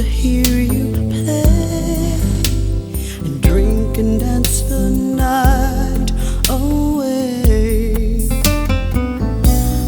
to hear you play and drink and dance the night away.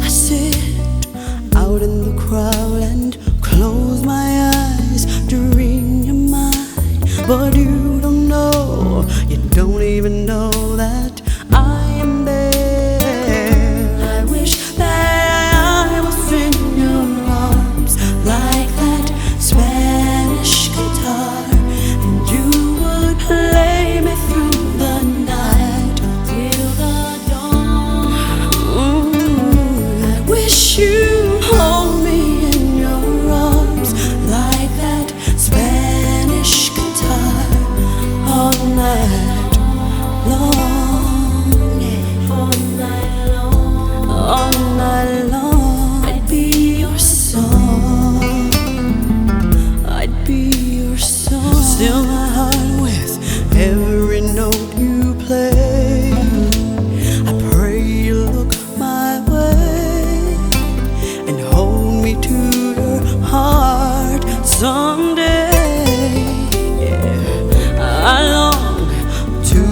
I sit out in the crowd and close my eyes, dream your mind, but you.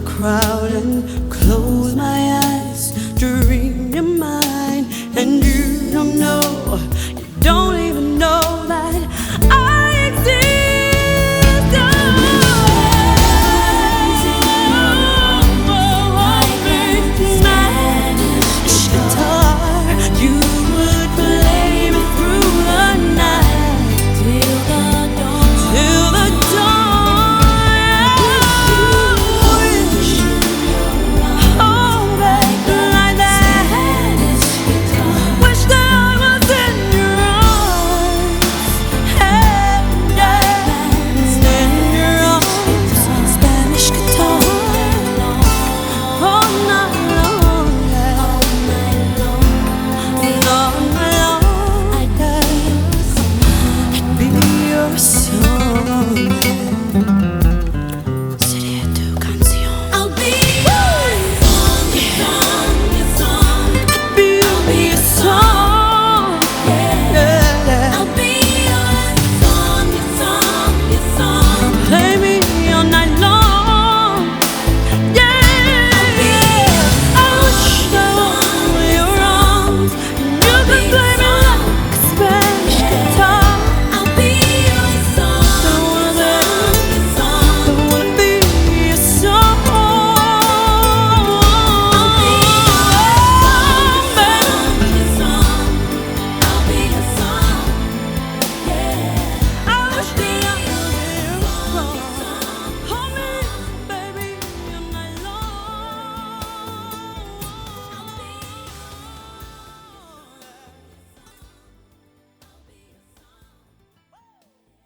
the crowd and